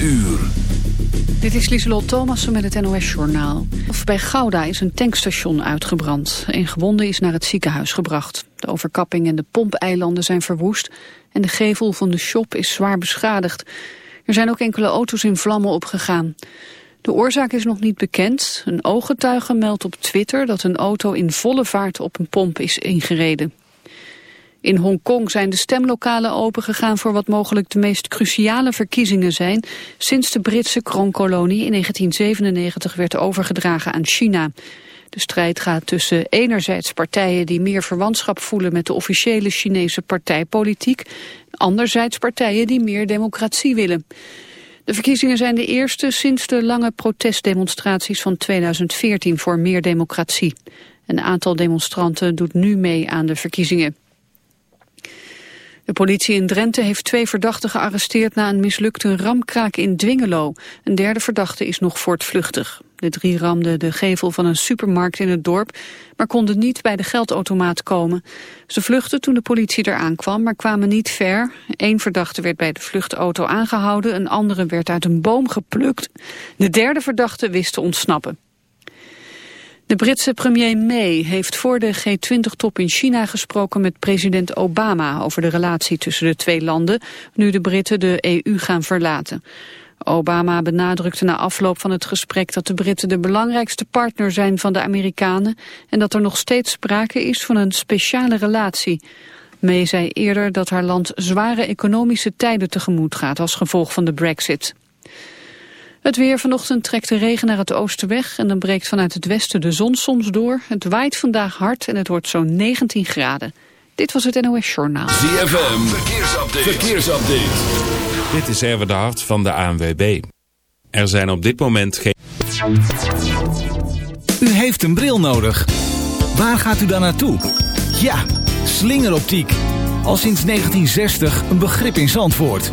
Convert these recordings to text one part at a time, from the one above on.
uur. Dit is Lieselot Thomassen met het NOS-journaal. Bij Gouda is een tankstation uitgebrand. Een gewonde is naar het ziekenhuis gebracht. De overkapping en de pompeilanden zijn verwoest... en de gevel van de shop is zwaar beschadigd. Er zijn ook enkele auto's in vlammen opgegaan. De oorzaak is nog niet bekend. Een ooggetuige meldt op Twitter dat een auto in volle vaart op een pomp is ingereden. In Hongkong zijn de stemlokalen opengegaan voor wat mogelijk de meest cruciale verkiezingen zijn sinds de Britse kroonkolonie in 1997 werd overgedragen aan China. De strijd gaat tussen enerzijds partijen die meer verwantschap voelen met de officiële Chinese partijpolitiek, anderzijds partijen die meer democratie willen. De verkiezingen zijn de eerste sinds de lange protestdemonstraties van 2014 voor meer democratie. Een aantal demonstranten doet nu mee aan de verkiezingen. De politie in Drenthe heeft twee verdachten gearresteerd na een mislukte ramkraak in Dwingelo. Een derde verdachte is nog voortvluchtig. De drie ramden de gevel van een supermarkt in het dorp, maar konden niet bij de geldautomaat komen. Ze vluchtten toen de politie eraan kwam, maar kwamen niet ver. Eén verdachte werd bij de vluchtauto aangehouden, een andere werd uit een boom geplukt. De derde verdachte wist te ontsnappen. De Britse premier May heeft voor de G20-top in China gesproken met president Obama over de relatie tussen de twee landen, nu de Britten de EU gaan verlaten. Obama benadrukte na afloop van het gesprek dat de Britten de belangrijkste partner zijn van de Amerikanen en dat er nog steeds sprake is van een speciale relatie. May zei eerder dat haar land zware economische tijden tegemoet gaat als gevolg van de brexit. Het weer vanochtend trekt de regen naar het oosten weg en dan breekt vanuit het westen de zon soms door. Het waait vandaag hard en het wordt zo'n 19 graden. Dit was het NOS Journaal. ZFM, verkeersupdate. verkeersupdate. Dit is Erwin de Hart van de ANWB. Er zijn op dit moment geen... U heeft een bril nodig. Waar gaat u dan naartoe? Ja, slingeroptiek. Al sinds 1960 een begrip in Zandvoort.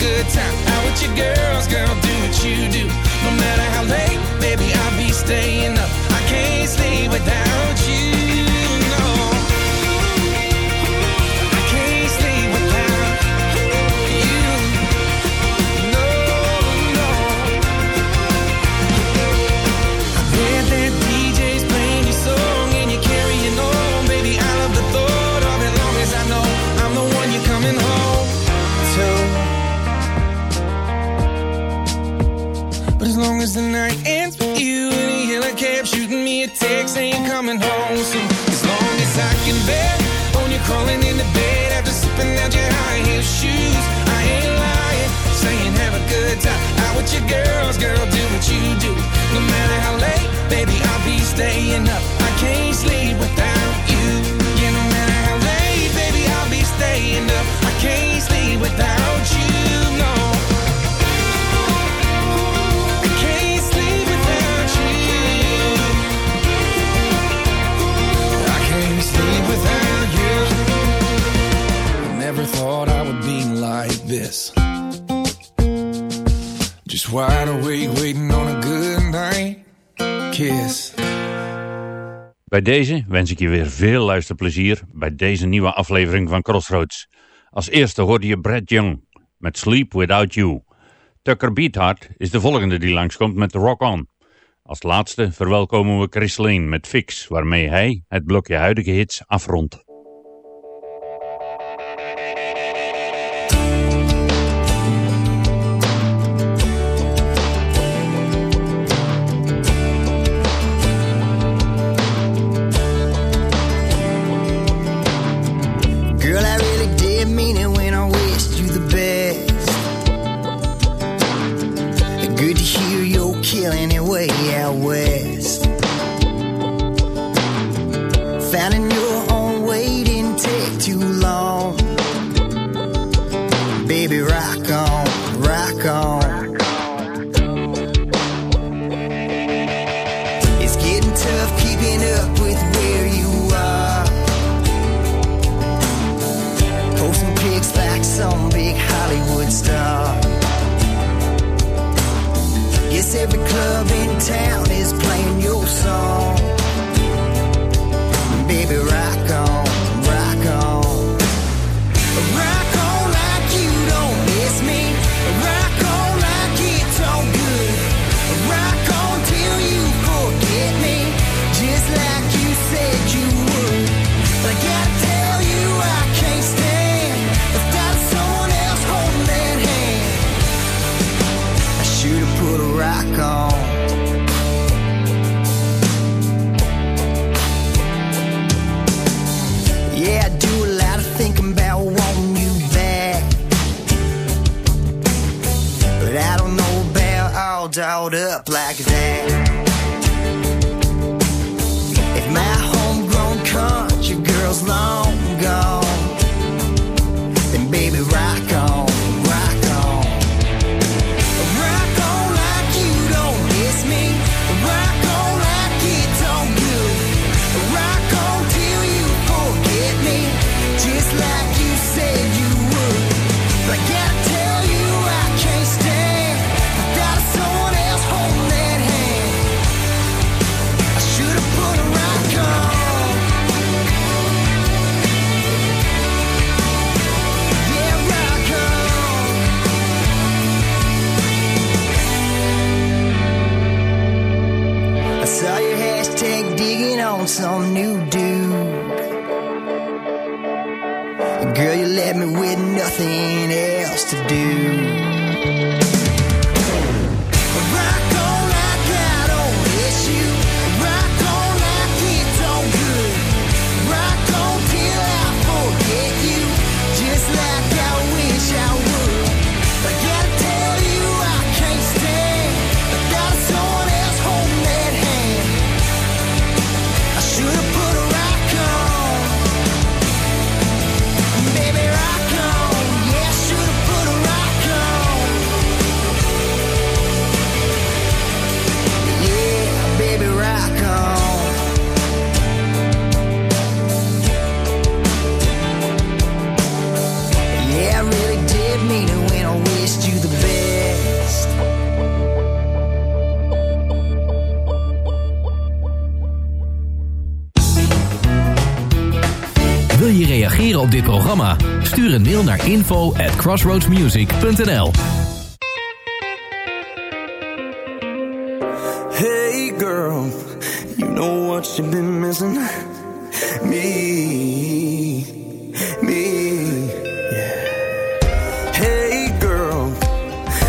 good time out with your girls, girl, do what you do. No matter how late, baby, I'll be staying up. I can't sleep without you. Cause the night ends with you in a yellow cab shooting me a text ain't coming home. So as long as I can bet on you crawling in the bed after sipping out your high heel shoes. I ain't lying, saying have a good time out with your girls, girl, do what you do. No matter how late, baby, I'll be staying up. I can't Just waiting on a good night kiss. Bij deze wens ik je weer veel luisterplezier bij deze nieuwe aflevering van Crossroads. Als eerste hoorde je Brad Young met Sleep Without You. Tucker Beathard is de volgende die langskomt met Rock On. Als laatste verwelkomen we Chris Lane met Fix, waarmee hij het blokje huidige hits afrondt. Stuur een mail naar info at crossroadsmusic.nl Hey girl, you know what you've been missing? Me, me. Yeah. Hey girl,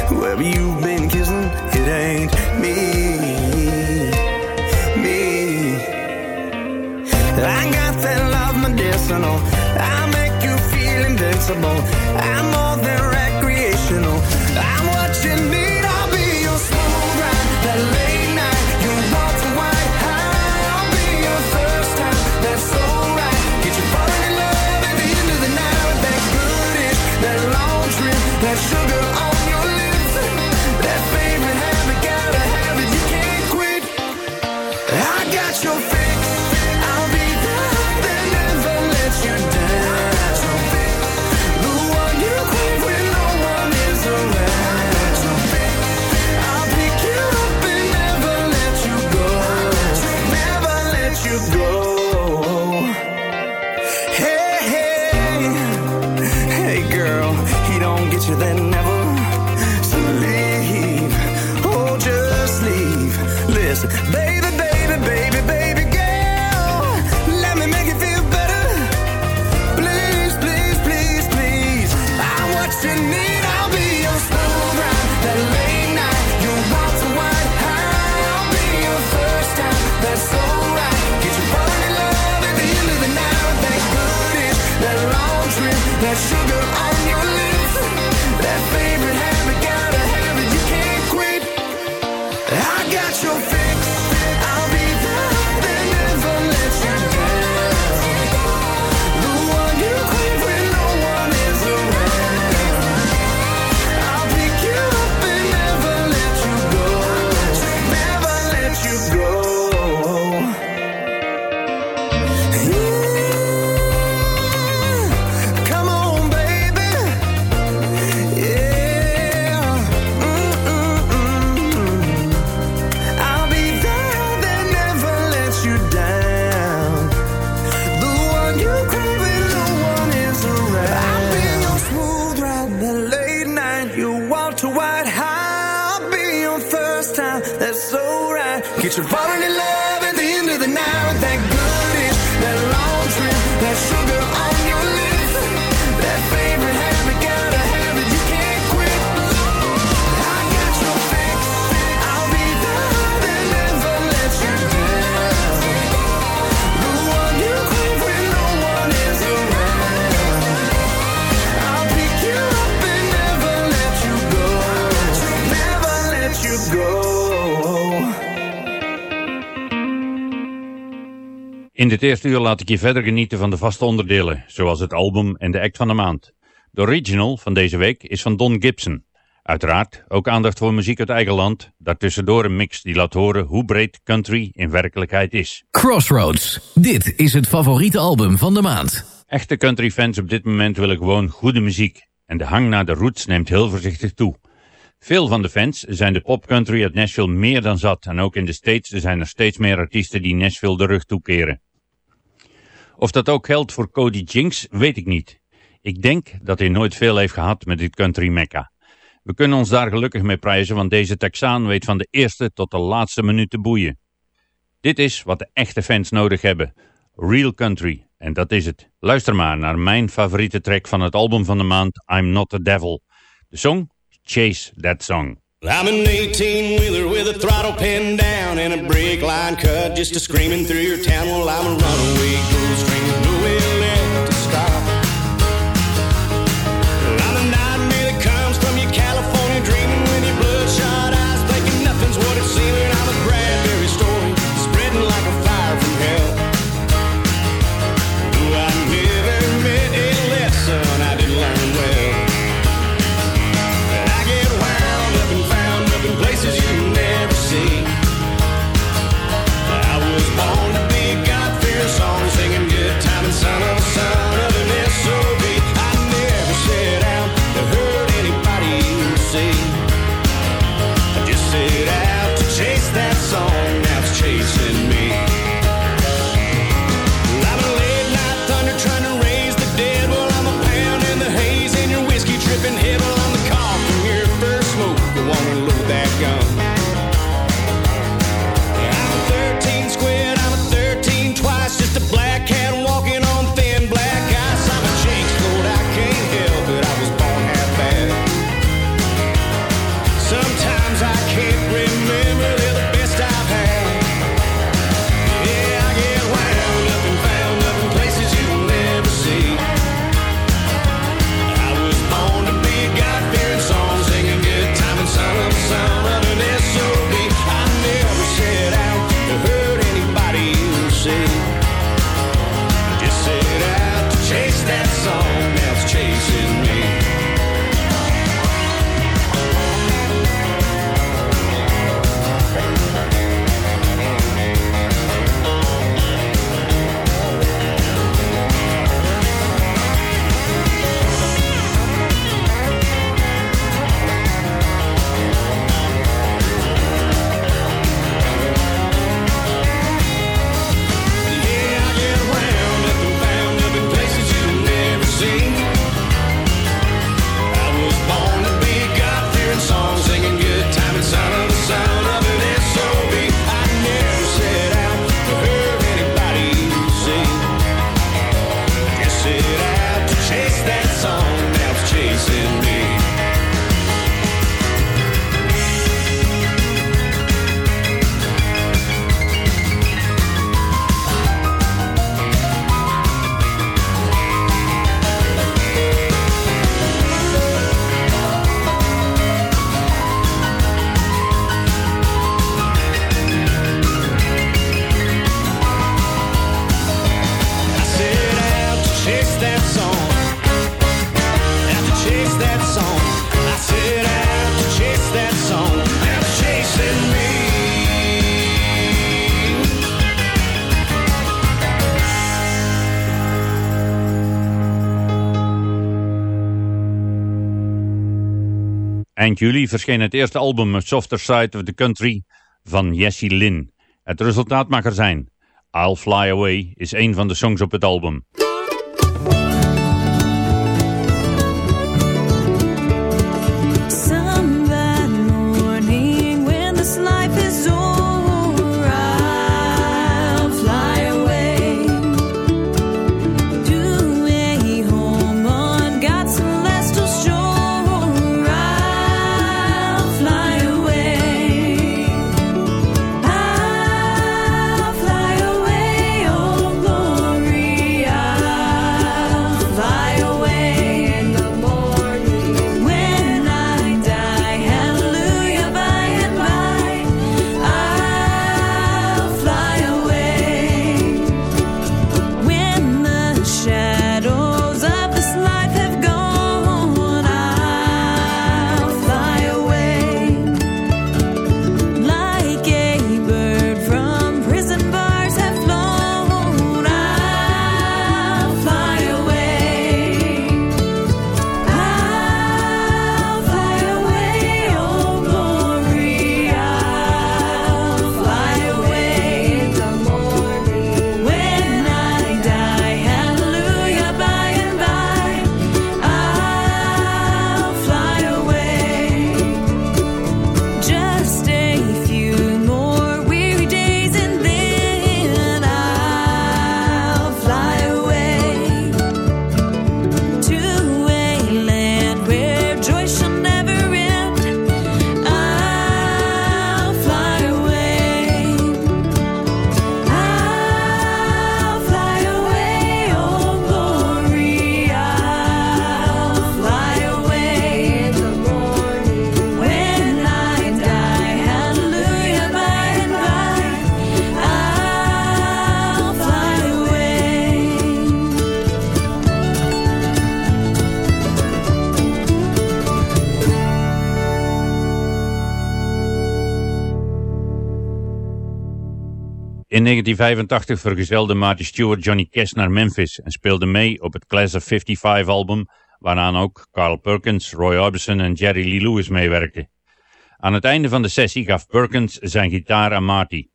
whoever you've been kissing, it ain't me, me. I got that love medicinal. I make you feel invincible. I'm more than recreational. I'm what you In dit eerste uur laat ik je verder genieten van de vaste onderdelen, zoals het album en de act van de maand. De original van deze week is van Don Gibson. Uiteraard ook aandacht voor muziek uit eigen land, daartussendoor een mix die laat horen hoe breed country in werkelijkheid is. Crossroads. Dit is het favoriete album van de maand. Echte countryfans op dit moment willen gewoon goede muziek en de hang naar de roots neemt heel voorzichtig toe. Veel van de fans zijn de popcountry uit Nashville meer dan zat en ook in de States zijn er steeds meer artiesten die Nashville de rug toekeren. Of dat ook geldt voor Cody Jinks, weet ik niet. Ik denk dat hij nooit veel heeft gehad met dit country mecca. We kunnen ons daar gelukkig mee prijzen, want deze Texaan weet van de eerste tot de laatste minuut te boeien. Dit is wat de echte fans nodig hebben. Real country. En dat is het. Luister maar naar mijn favoriete track van het album van de maand, I'm Not the Devil. De song? Chase That Song. I'm an 18-wheeler with a throttle pinned down and a brake line cut just a screaming through your town. Well, I'm a Eind juli verscheen het eerste album Softer Side of the Country van Jesse Lynn. Het resultaat mag er zijn. I'll Fly Away is een van de songs op het album. In 1985 vergezelde Marty Stewart Johnny Cash naar Memphis en speelde mee op het Class of 55 album, waaraan ook Carl Perkins, Roy Orbison en Jerry Lee Lewis meewerkten. Aan het einde van de sessie gaf Perkins zijn gitaar aan Marty.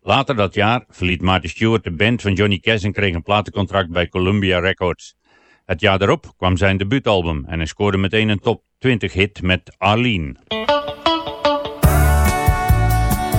Later dat jaar verliet Marty Stewart de band van Johnny Cash en kreeg een platencontract bij Columbia Records. Het jaar daarop kwam zijn debuutalbum en hij scoorde meteen een top 20 hit met Arlene.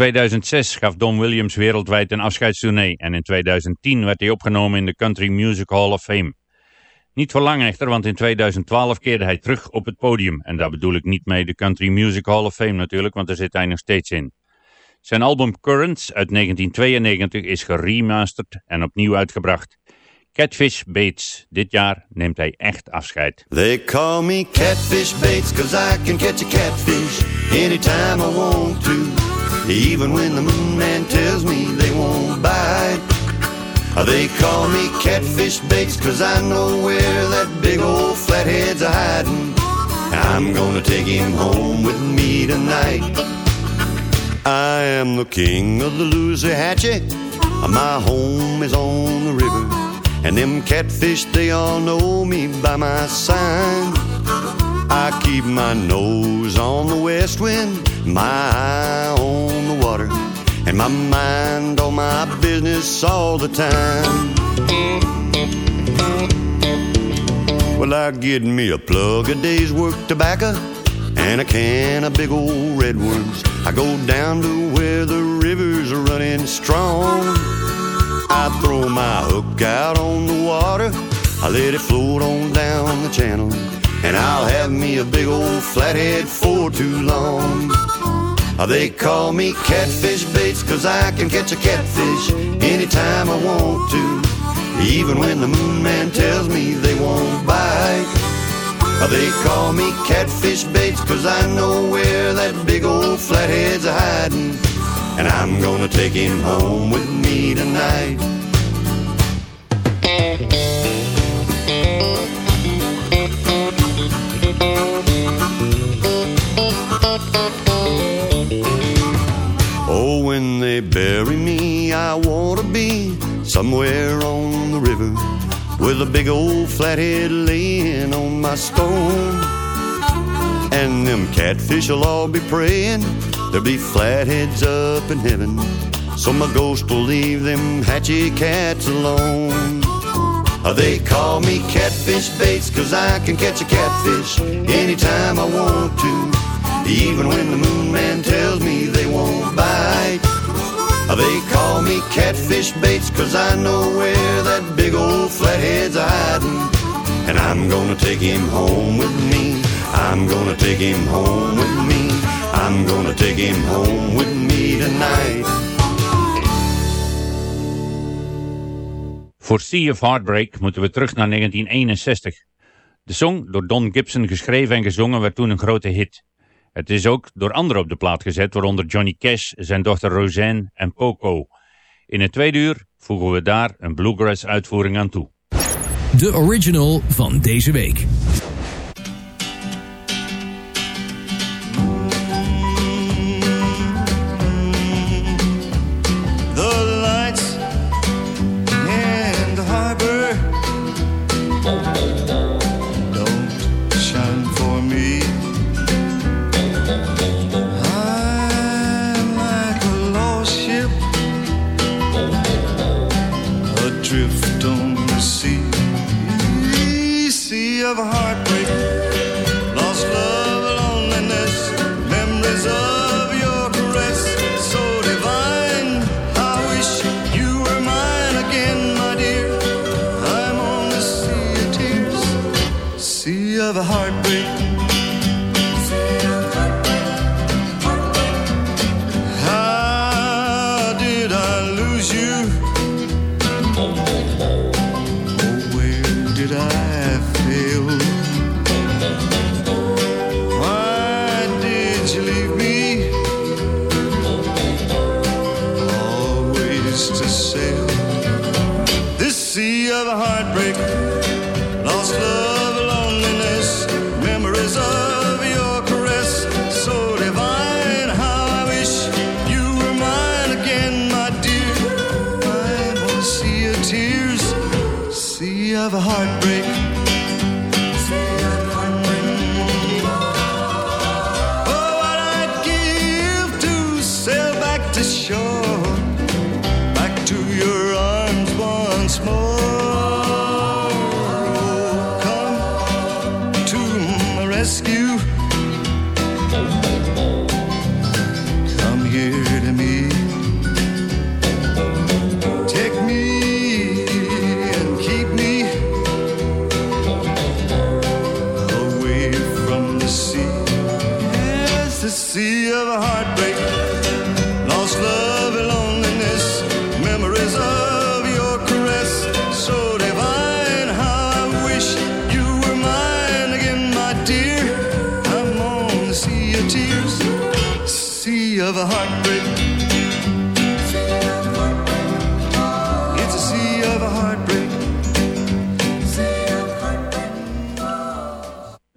2006 gaf Don Williams wereldwijd een afscheidstournee en in 2010 werd hij opgenomen in de Country Music Hall of Fame. Niet voor lang echter, want in 2012 keerde hij terug op het podium. En daar bedoel ik niet mee de Country Music Hall of Fame natuurlijk, want daar zit hij nog steeds in. Zijn album Currents uit 1992 is geremasterd en opnieuw uitgebracht. Catfish Bates. Dit jaar neemt hij echt afscheid. They call me Catfish Bates cause I can catch a catfish anytime I want to. Even when the moon man tells me they won't bite. They call me Catfish Bates cause I know where that big old flathead's a hiding. I'm gonna take him home with me tonight. I am the king of the Lousathatchee. My home is on the river. And them catfish, they all know me by my sign. I keep my nose on the west wind, my eye on the water, and my mind on my business all the time. Well, I get me a plug a day's work tobacco and a can of big old red ones. I go down to where the rivers are running strong. I throw my hook out on the water. I let it float on down the channel. And I'll have me a big old flathead for too long. Uh, They call me Catfish Bates cause I can catch a catfish anytime I want to. Even when the moon man tells me they won't bite. Uh, They call me Catfish Bates cause I know where that big old flathead's hiding. And I'm gonna take him home with me tonight. Oh, when they bury me, I wanna be somewhere on the river with a big old flathead laying on my stone. And them catfish will all be praying, there'll be flatheads up in heaven. So my ghost will leave them hatchy cats alone. Uh, They call me Catfish Bates cause I can catch a catfish anytime I want to. Even when the moon man tells me they won't bite. Uh, They call me Catfish Bates cause I know where that big old flathead's hiding. And I'm gonna take him home with me. I'm gonna take him home with me. I'm gonna take him home with me tonight. Voor Sea of Heartbreak moeten we terug naar 1961. De song, door Don Gibson geschreven en gezongen, werd toen een grote hit. Het is ook door anderen op de plaat gezet, waaronder Johnny Cash, zijn dochter Roseanne en Poco. In het tweede uur voegen we daar een bluegrass uitvoering aan toe. De original van deze week.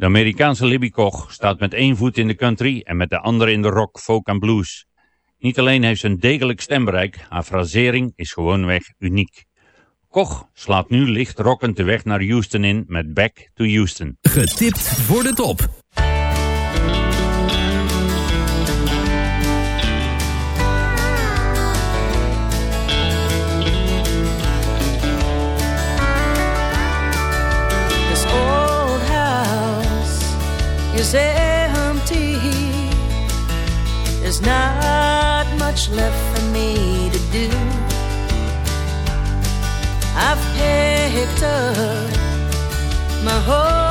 De Amerikaanse Libby Koch staat met één voet in de country en met de andere in de rock, folk en blues. Niet alleen heeft ze een degelijk stembereik, haar frasering is gewoonweg uniek. Koch slaat nu licht rockend de weg naar Houston in met Back to Houston. Getipt voor de top. Much left for me to do. I've picked up my whole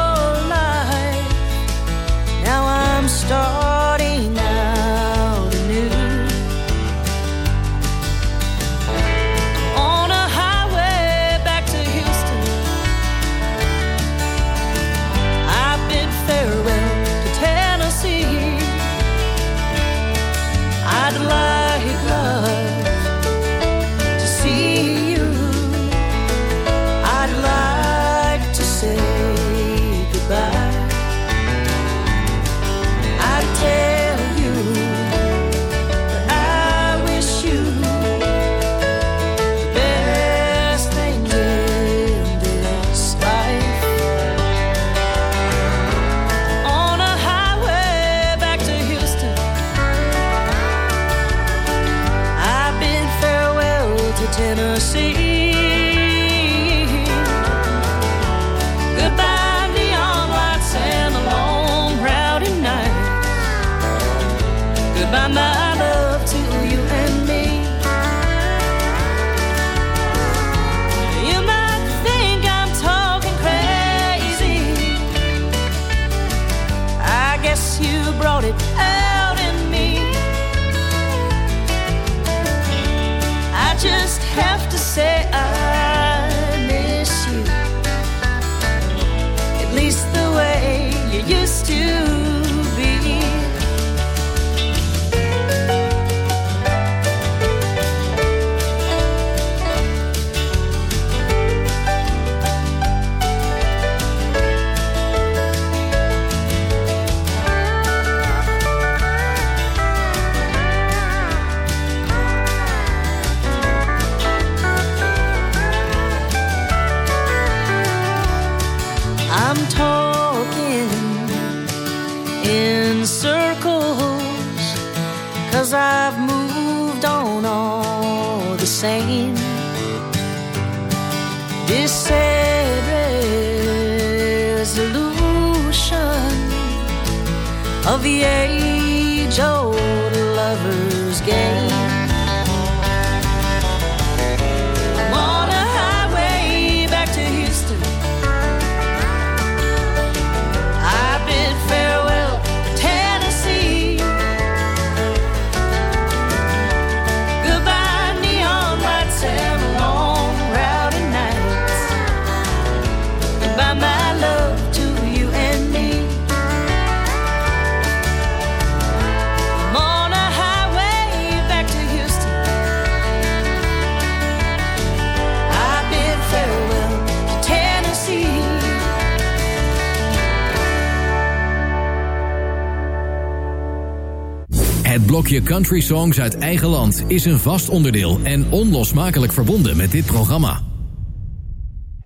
blokje Country Songs uit eigen land is een vast onderdeel en onlosmakelijk verbonden met dit programma.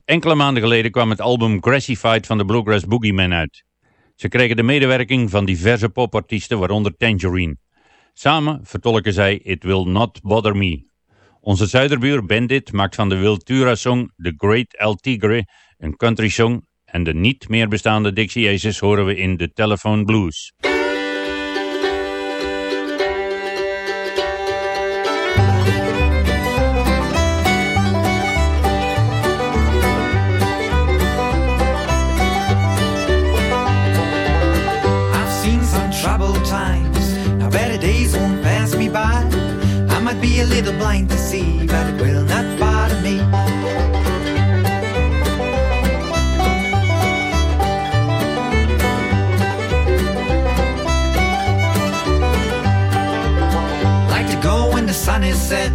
Enkele maanden geleden kwam het album Grassified van de Bluegrass Boogeyman uit. Ze kregen de medewerking van diverse popartiesten, waaronder Tangerine. Samen vertolken zij It Will Not Bother Me. Onze zuiderbuur Bandit maakt van de Wiltura-song The Great El Tigre een country song en de niet meer bestaande Dixie Aces horen we in The Telephone Blues. Little blind to see, but it will not bother me. Like to go when the sun is set,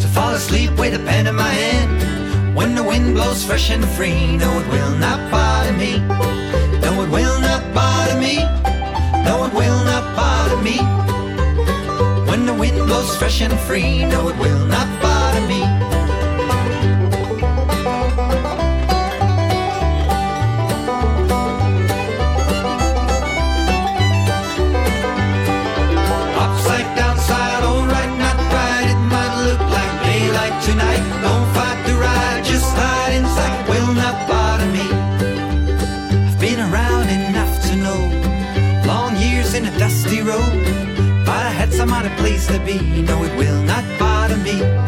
to fall asleep with a pen in my hand. When the wind blows fresh and free, no, it will not bother me. No, it will not bother me. No, it will not bother me. Wind blows fresh and free, no, it will not Other place to be. No, it will not bother me.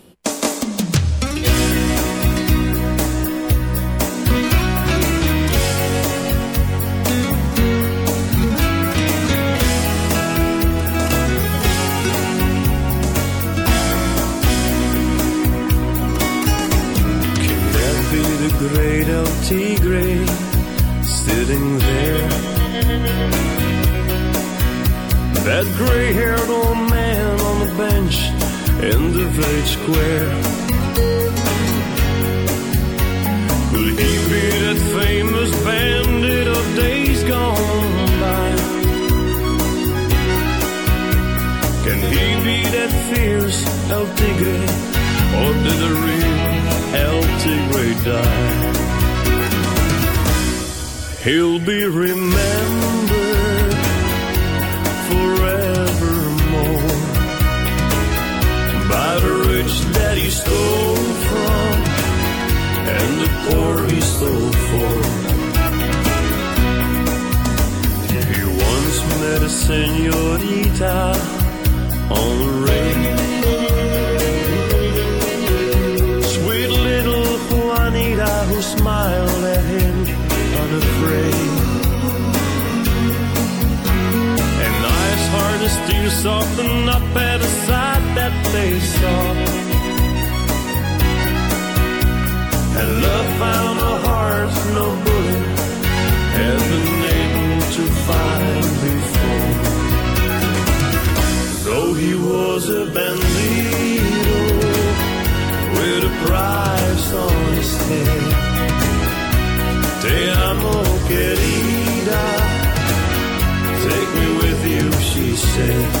Stole from and the poor he stole for. He once met a senorita on the rail. Sweet little Juanita who smiled at him unafraid. And nice heart is still soften up at the sight that they saw. And love found a heart no bullet had been able to find before. Though he was a bandito with a price on his head. Te amo, querida. Take me with you, she said.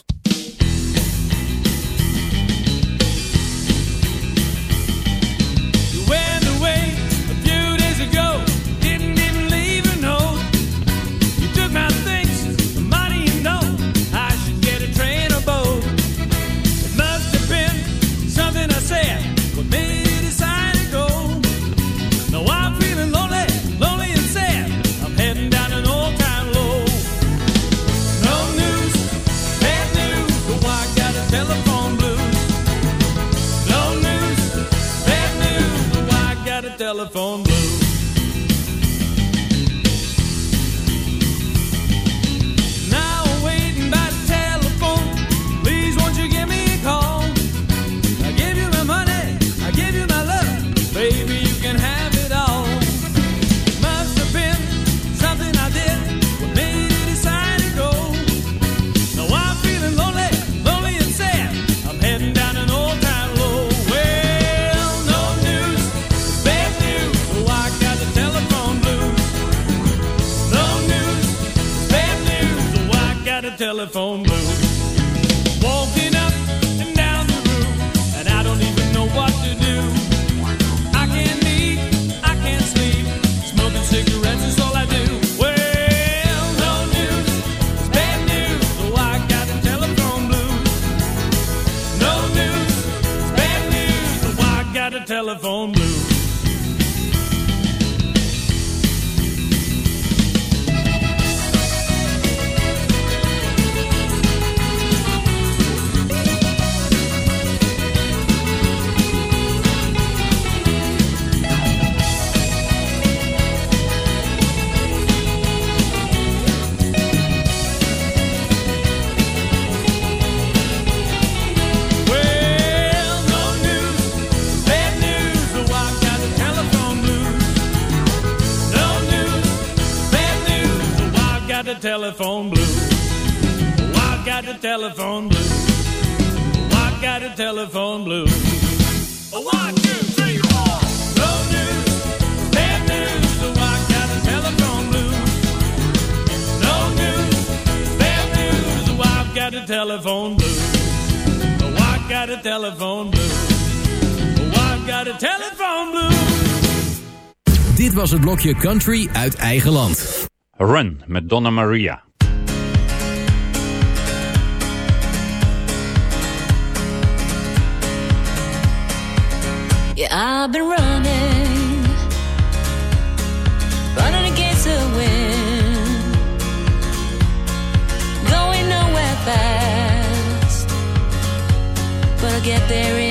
was het blokje country uit eigen land. Run met Donna Maria. Yeah, I've been running Running against the wind Going nowhere fast But I'll get there in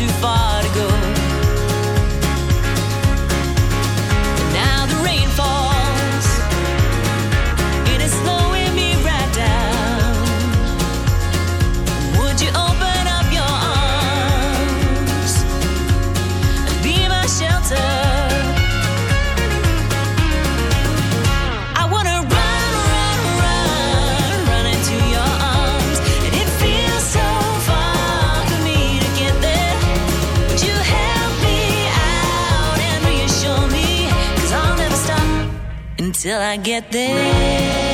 too far till I get there.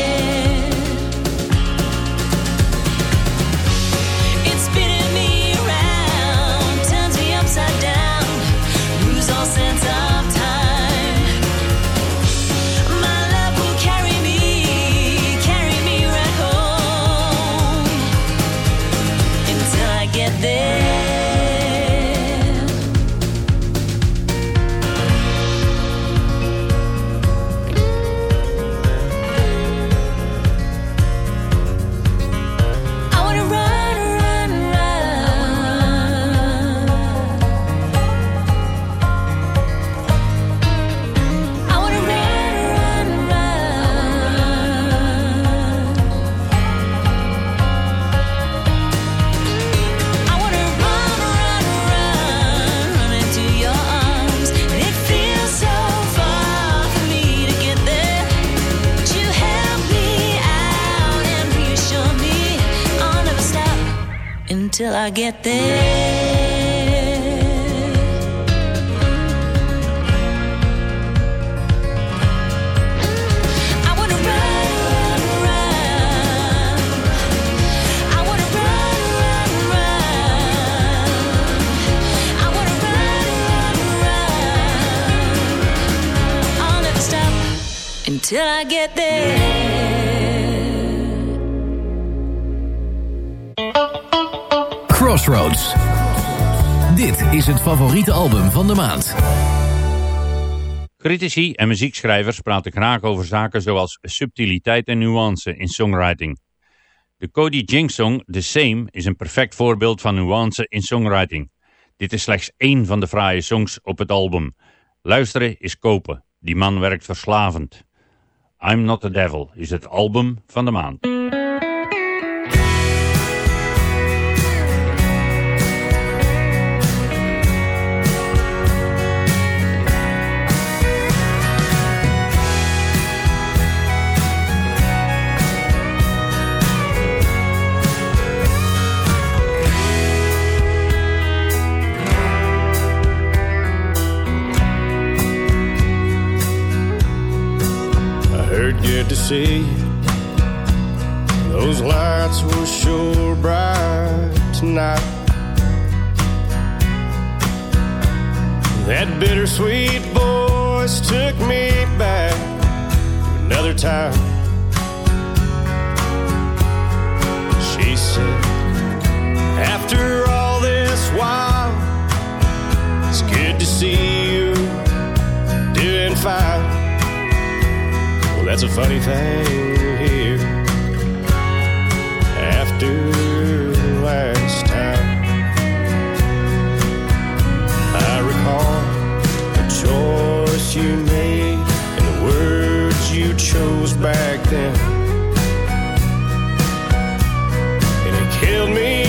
I get there. I wanna run, run. I wanna run, run. I wanna run, run, run. I'll never stop until I get there. Dit is het favoriete album van de maand. Critici en muziekschrijvers praten graag over zaken zoals subtiliteit en nuance in songwriting. De Cody Jinks song The Same is een perfect voorbeeld van nuance in songwriting. Dit is slechts één van de fraaie songs op het album. Luisteren is kopen. Die man werkt verslavend. I'm Not the Devil is het album van de maand. Good to see. Those lights were sure bright tonight. That bittersweet voice took me back to another time. She said, After all this while, it's good to see you doing fine. That's a funny thing to hear after last time. I recall the choice you made and the words you chose back then. And it killed me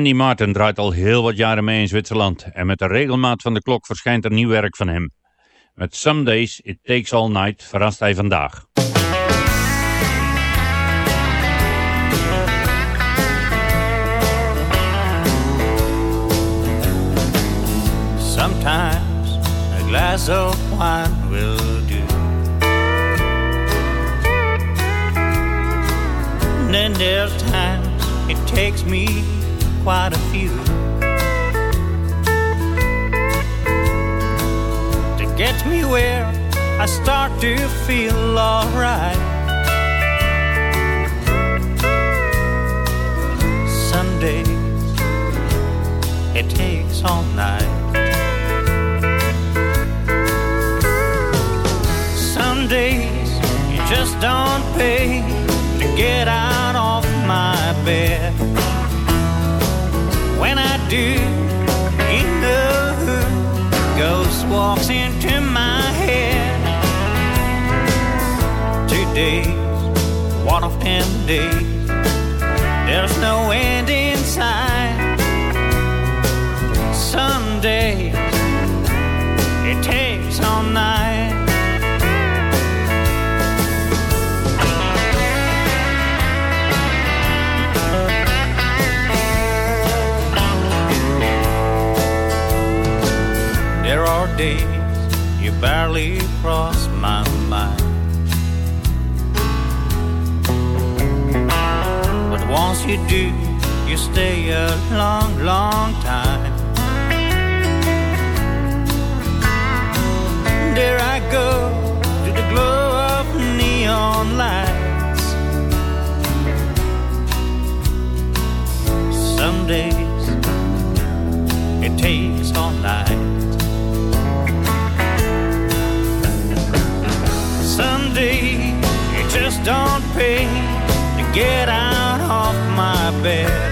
Andy Martin draait al heel wat jaren mee in Zwitserland en met de regelmaat van de klok verschijnt er nieuw werk van hem. Met Some Days It Takes All Night verrast hij vandaag. Sometimes a glass of wine will do. And then there's times it takes me quite a few. To get me where I start to feel alright. Some days it takes all night. Some days you just don't pay to get out of my bed. Do, you know who ghost walks into my head. Today's one of them days. Days you barely cross my mind. But once you do, you stay a long, long time. There I go to the glow of neon lights. Some days it takes all night. To get out of my bed.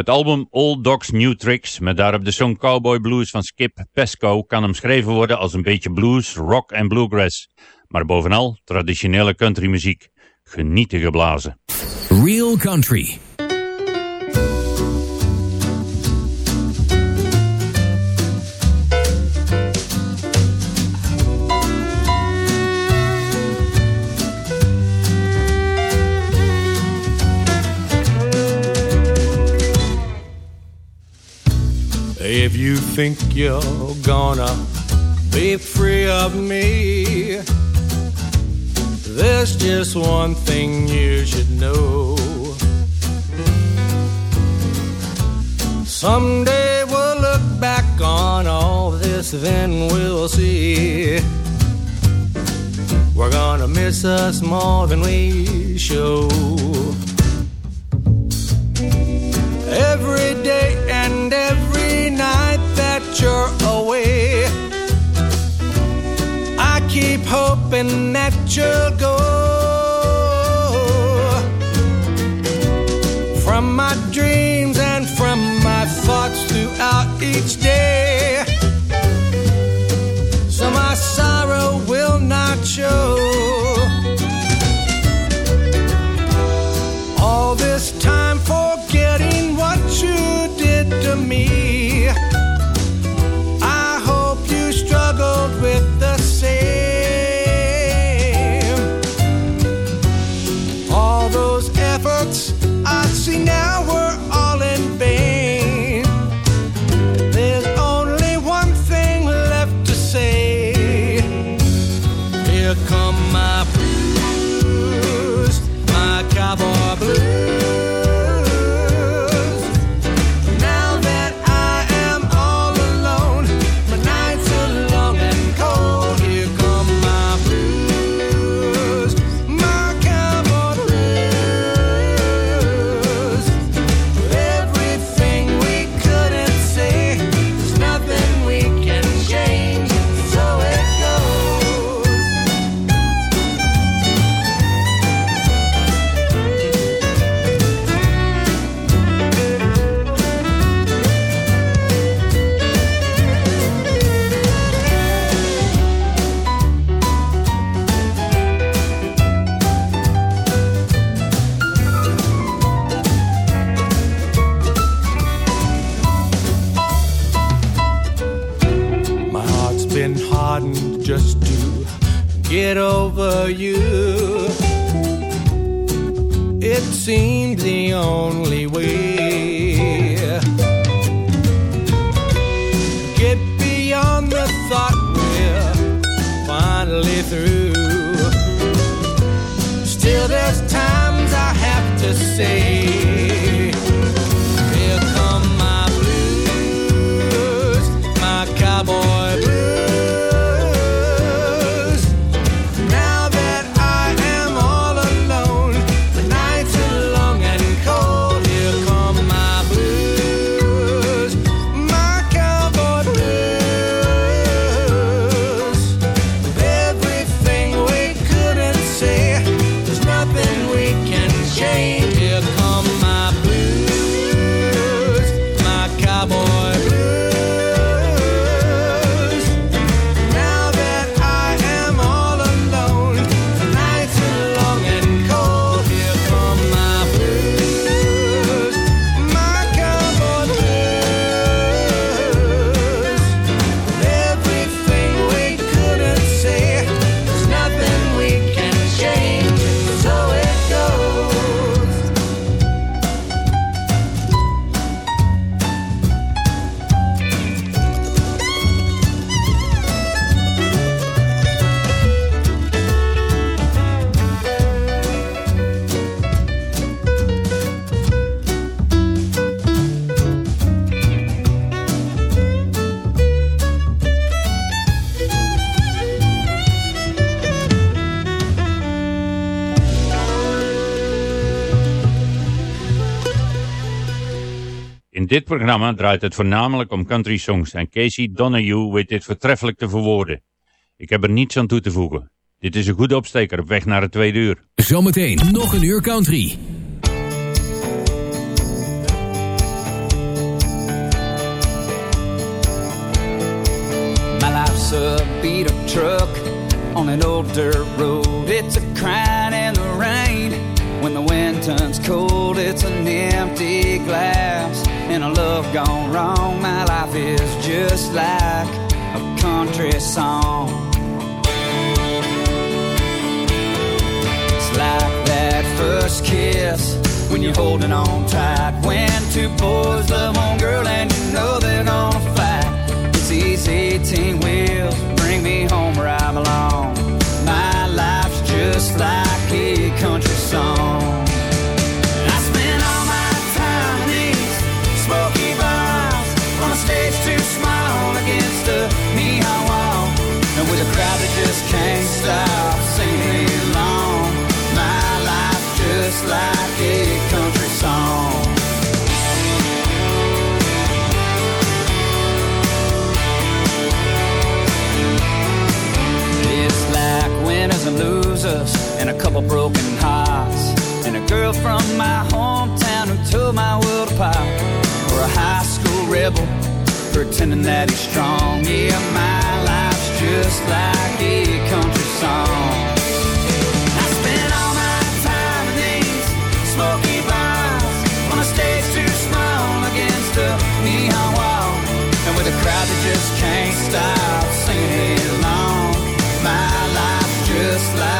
Het album Old Dogs New Tricks met daarop de song Cowboy Blues van Skip Pesco kan omschreven worden als een beetje blues, rock en bluegrass. Maar bovenal traditionele countrymuziek. Genieten geblazen. Real Country. If you think you're gonna be free of me, there's just one thing you should know. Someday we'll look back on all this, then we'll see. We're gonna miss us more than we show. Every day and every night that you're away, I keep hoping that you'll go. From my dreams and from my thoughts throughout each day, so my sorrow will not show. Me. Dit programma draait het voornamelijk om country songs en Casey Donahue weet dit voortreffelijk te verwoorden. Ik heb er niets aan toe te voegen. Dit is een goede opsteker op weg naar het tweede uur. Zometeen nog een uur country. My life's a beat up truck on an old dirt road. It's a crying in the rain. When the wind turns cold, it's an empty glass and a love gone wrong. My life is just like a country song. It's like that first kiss when you're holding on tight. When two boys love one girl and you know they're gonna fight. Couple broken hearts. And a girl from my hometown who tore my world apart. Or a high school rebel pretending that he's strong. Yeah, my life's just like a country song. I spend all my time in these smoky bars on a stage too small against a neon wall. And with a crowd that just can't stop singing along. My life's just like